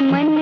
मन